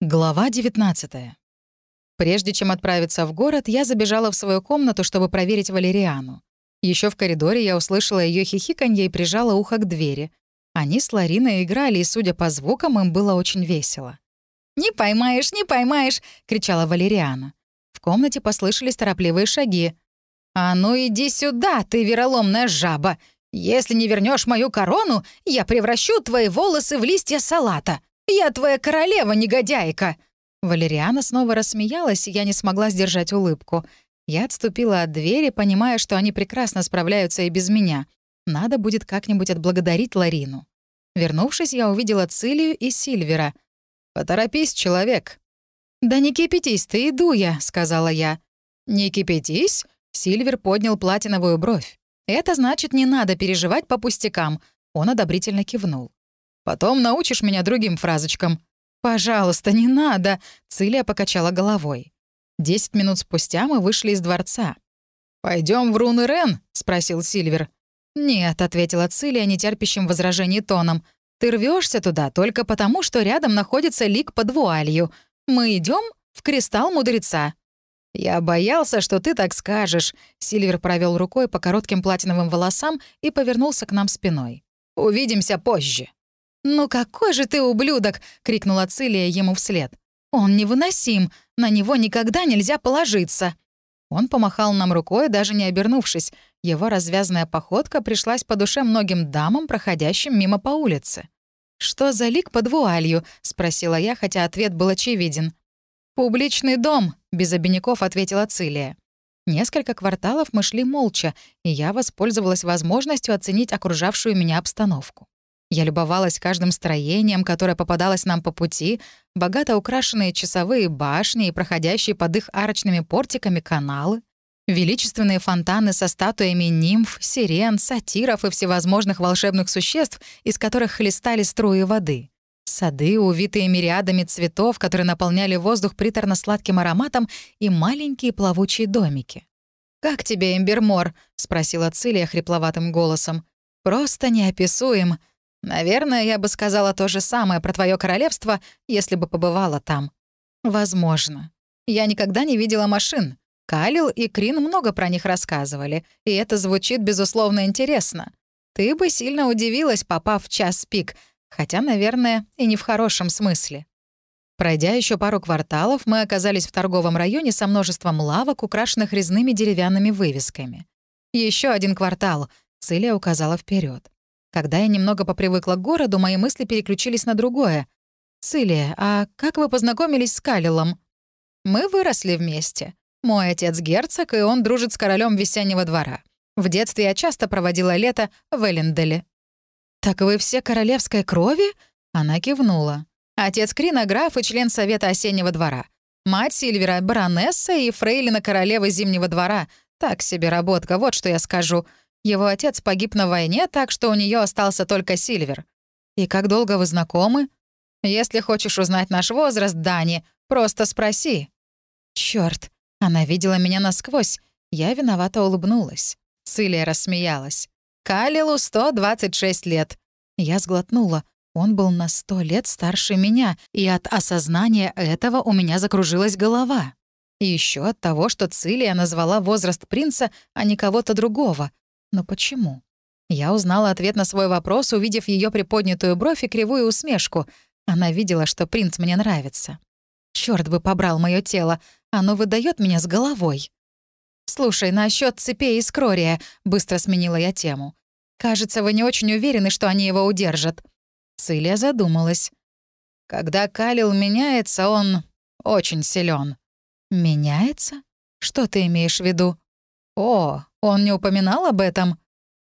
Глава 19. Прежде чем отправиться в город, я забежала в свою комнату, чтобы проверить Валериану. Еще в коридоре я услышала ее хихиканье и прижала ухо к двери. Они с Лариной играли, и, судя по звукам, им было очень весело. «Не поймаешь, не поймаешь!» — кричала Валериана. В комнате послышались торопливые шаги. «А ну иди сюда, ты вероломная жаба! Если не вернешь мою корону, я превращу твои волосы в листья салата!» «Я твоя королева, негодяйка!» Валериана снова рассмеялась, и я не смогла сдержать улыбку. Я отступила от двери, понимая, что они прекрасно справляются и без меня. Надо будет как-нибудь отблагодарить Ларину. Вернувшись, я увидела Цилию и Сильвера. «Поторопись, человек!» «Да не кипятись ты, иду я», — сказала я. «Не кипятись?» — Сильвер поднял платиновую бровь. «Это значит, не надо переживать по пустякам». Он одобрительно кивнул. Потом научишь меня другим фразочкам». «Пожалуйста, не надо», — Цилия покачала головой. Десять минут спустя мы вышли из дворца. Пойдем в руны Рен?» — спросил Сильвер. «Нет», — ответила Цилия нетерпящим возражений тоном. «Ты рвешься туда только потому, что рядом находится лик под вуалью. Мы идем в кристалл мудреца». «Я боялся, что ты так скажешь», — Сильвер провел рукой по коротким платиновым волосам и повернулся к нам спиной. «Увидимся позже». «Ну какой же ты ублюдок!» — крикнула Цилия ему вслед. «Он невыносим, на него никогда нельзя положиться!» Он помахал нам рукой, даже не обернувшись. Его развязная походка пришлась по душе многим дамам, проходящим мимо по улице. «Что за лик под вуалью?» — спросила я, хотя ответ был очевиден. «Публичный дом», — без обиняков ответила Цилия. Несколько кварталов мы шли молча, и я воспользовалась возможностью оценить окружавшую меня обстановку. Я любовалась каждым строением, которое попадалось нам по пути, богато украшенные часовые башни и проходящие под их арочными портиками каналы, величественные фонтаны со статуями нимф, сирен, сатиров и всевозможных волшебных существ, из которых хлестали струи воды. Сады, увитые мириадами цветов, которые наполняли воздух приторно-сладким ароматом, и маленькие плавучие домики. «Как тебе, Эмбермор?» — спросила Цилия хрипловатым голосом. «Просто неописуем. Наверное, я бы сказала то же самое про твое королевство, если бы побывала там. Возможно. Я никогда не видела машин. Калил и Крин много про них рассказывали, и это звучит, безусловно, интересно. Ты бы сильно удивилась, попав в час пик, хотя, наверное, и не в хорошем смысле. Пройдя еще пару кварталов, мы оказались в торговом районе со множеством лавок, украшенных резными деревянными вывесками. Еще один квартал, Цилия указала вперед. Когда я немного попривыкла к городу, мои мысли переключились на другое. «Цилия, а как вы познакомились с Калилом?» «Мы выросли вместе. Мой отец герцог, и он дружит с королем весеннего двора. В детстве я часто проводила лето в Элленделе». «Так вы все королевской крови?» Она кивнула. Отец Крина — граф и член Совета осеннего двора. Мать Сильвера — баронесса и фрейлина королевы Зимнего двора. Так себе работка, вот что я скажу. Его отец погиб на войне, так что у нее остался только Сильвер. И как долго вы знакомы? Если хочешь узнать наш возраст, Дани, просто спроси. Черт, она видела меня насквозь. Я виновато улыбнулась. Цилия рассмеялась. Калилу 126 лет. Я сглотнула. Он был на сто лет старше меня, и от осознания этого у меня закружилась голова. И еще от того, что Цилия назвала возраст принца, а не кого-то другого. Но почему? Я узнала ответ на свой вопрос, увидев ее приподнятую бровь и кривую усмешку. Она видела, что принц мне нравится. Черт бы побрал мое тело, оно выдает меня с головой. «Слушай, насчет цепей из Крория», — быстро сменила я тему. «Кажется, вы не очень уверены, что они его удержат». Цилия задумалась. «Когда Калил меняется, он очень силен. «Меняется? Что ты имеешь в виду?» «О, он не упоминал об этом?»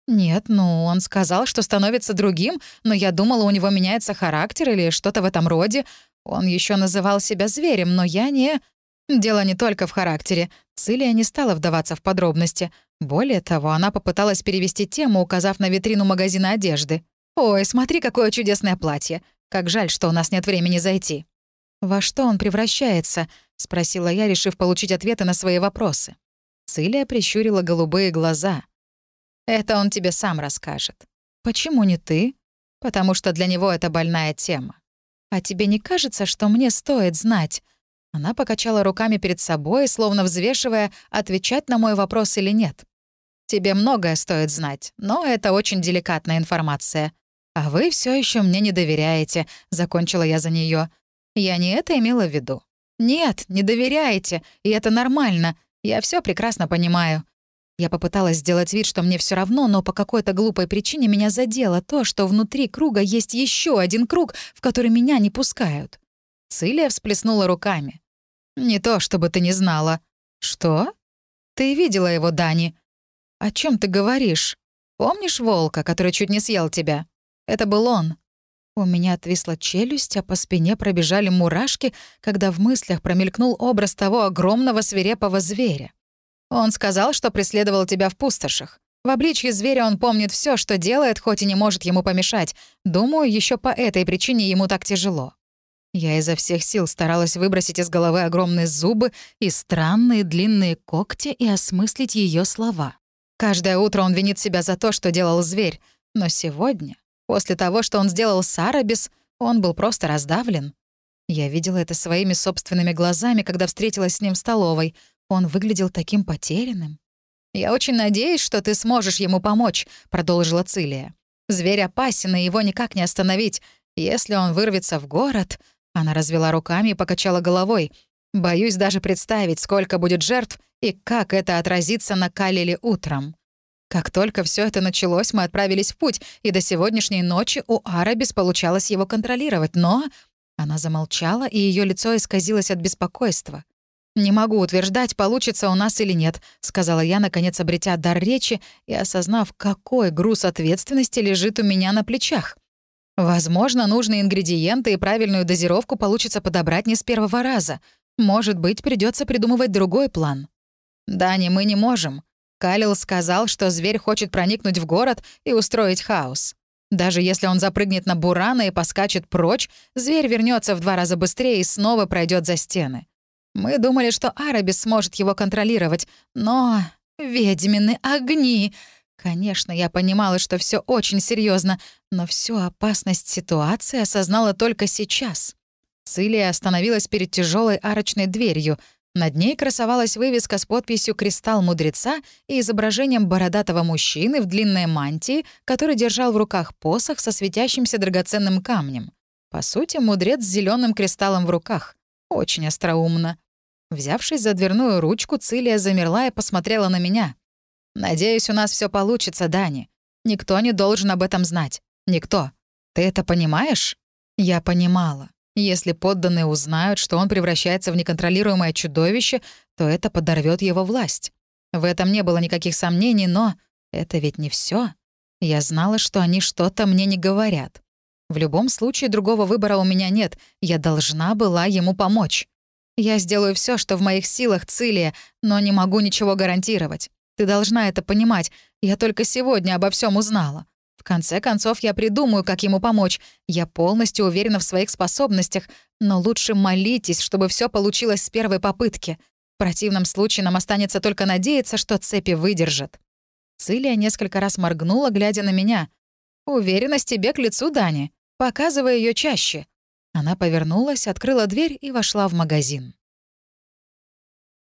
«Нет, ну, он сказал, что становится другим, но я думала, у него меняется характер или что-то в этом роде. Он еще называл себя зверем, но я не...» Дело не только в характере. Цилия не стала вдаваться в подробности. Более того, она попыталась перевести тему, указав на витрину магазина одежды. «Ой, смотри, какое чудесное платье! Как жаль, что у нас нет времени зайти». «Во что он превращается?» — спросила я, решив получить ответы на свои вопросы. Цилия прищурила голубые глаза. «Это он тебе сам расскажет». «Почему не ты?» «Потому что для него это больная тема». «А тебе не кажется, что мне стоит знать?» Она покачала руками перед собой, словно взвешивая, отвечать на мой вопрос или нет. «Тебе многое стоит знать, но это очень деликатная информация. А вы все еще мне не доверяете», — закончила я за нее. «Я не это имела в виду. Нет, не доверяете, и это нормально. Я все прекрасно понимаю. Я попыталась сделать вид, что мне все равно, но по какой-то глупой причине меня задело то, что внутри круга есть еще один круг, в который меня не пускают. Цилия всплеснула руками. «Не то, чтобы ты не знала». «Что?» «Ты видела его, Дани». «О чем ты говоришь? Помнишь волка, который чуть не съел тебя? Это был он». У меня отвисла челюсть, а по спине пробежали мурашки, когда в мыслях промелькнул образ того огромного свирепого зверя. Он сказал, что преследовал тебя в пустошах. В обличье зверя он помнит все, что делает, хоть и не может ему помешать. Думаю, еще по этой причине ему так тяжело. Я изо всех сил старалась выбросить из головы огромные зубы и странные длинные когти и осмыслить ее слова. Каждое утро он винит себя за то, что делал зверь. Но сегодня, после того, что он сделал с Арабис, он был просто раздавлен. Я видела это своими собственными глазами, когда встретилась с ним в столовой. Он выглядел таким потерянным. «Я очень надеюсь, что ты сможешь ему помочь», — продолжила Цилия. «Зверь опасен, и его никак не остановить. Если он вырвется в город...» Она развела руками и покачала головой. «Боюсь даже представить, сколько будет жертв и как это отразится на Калиле утром». Как только все это началось, мы отправились в путь, и до сегодняшней ночи у Арабис получалось его контролировать, но... Она замолчала, и ее лицо исказилось от беспокойства. «Не могу утверждать, получится у нас или нет», — сказала я, наконец обретя дар речи и осознав, какой груз ответственности лежит у меня на плечах. Возможно, нужные ингредиенты и правильную дозировку получится подобрать не с первого раза. Может быть, придется придумывать другой план. «Дани, мы не можем». Калил сказал, что зверь хочет проникнуть в город и устроить хаос. Даже если он запрыгнет на бурана и поскачет прочь, зверь вернется в два раза быстрее и снова пройдет за стены. Мы думали, что Арабис сможет его контролировать, но... Ведьмины огни! Конечно, я понимала, что все очень серьезно, но всю опасность ситуации осознала только сейчас. Цилия остановилась перед тяжелой арочной дверью. Над ней красовалась вывеска с подписью «Кристалл мудреца» и изображением бородатого мужчины в длинной мантии, который держал в руках посох со светящимся драгоценным камнем. По сути, мудрец с зеленым кристаллом в руках. Очень остроумно. Взявшись за дверную ручку, Цилия замерла и посмотрела на меня. «Надеюсь, у нас все получится, Дани. Никто не должен об этом знать. Никто. Ты это понимаешь?» Я понимала. Если подданные узнают, что он превращается в неконтролируемое чудовище, то это подорвет его власть. В этом не было никаких сомнений, но это ведь не все. Я знала, что они что-то мне не говорят. В любом случае другого выбора у меня нет. Я должна была ему помочь. Я сделаю все, что в моих силах, Цилия, но не могу ничего гарантировать. Ты должна это понимать. Я только сегодня обо всем узнала. Конце концов, я придумаю, как ему помочь. Я полностью уверена в своих способностях, но лучше молитесь, чтобы все получилось с первой попытки. В противном случае нам останется только надеяться, что цепи выдержат». Цилия несколько раз моргнула, глядя на меня. «Уверенность тебе к лицу, Дани. Показывай ее чаще». Она повернулась, открыла дверь и вошла в магазин.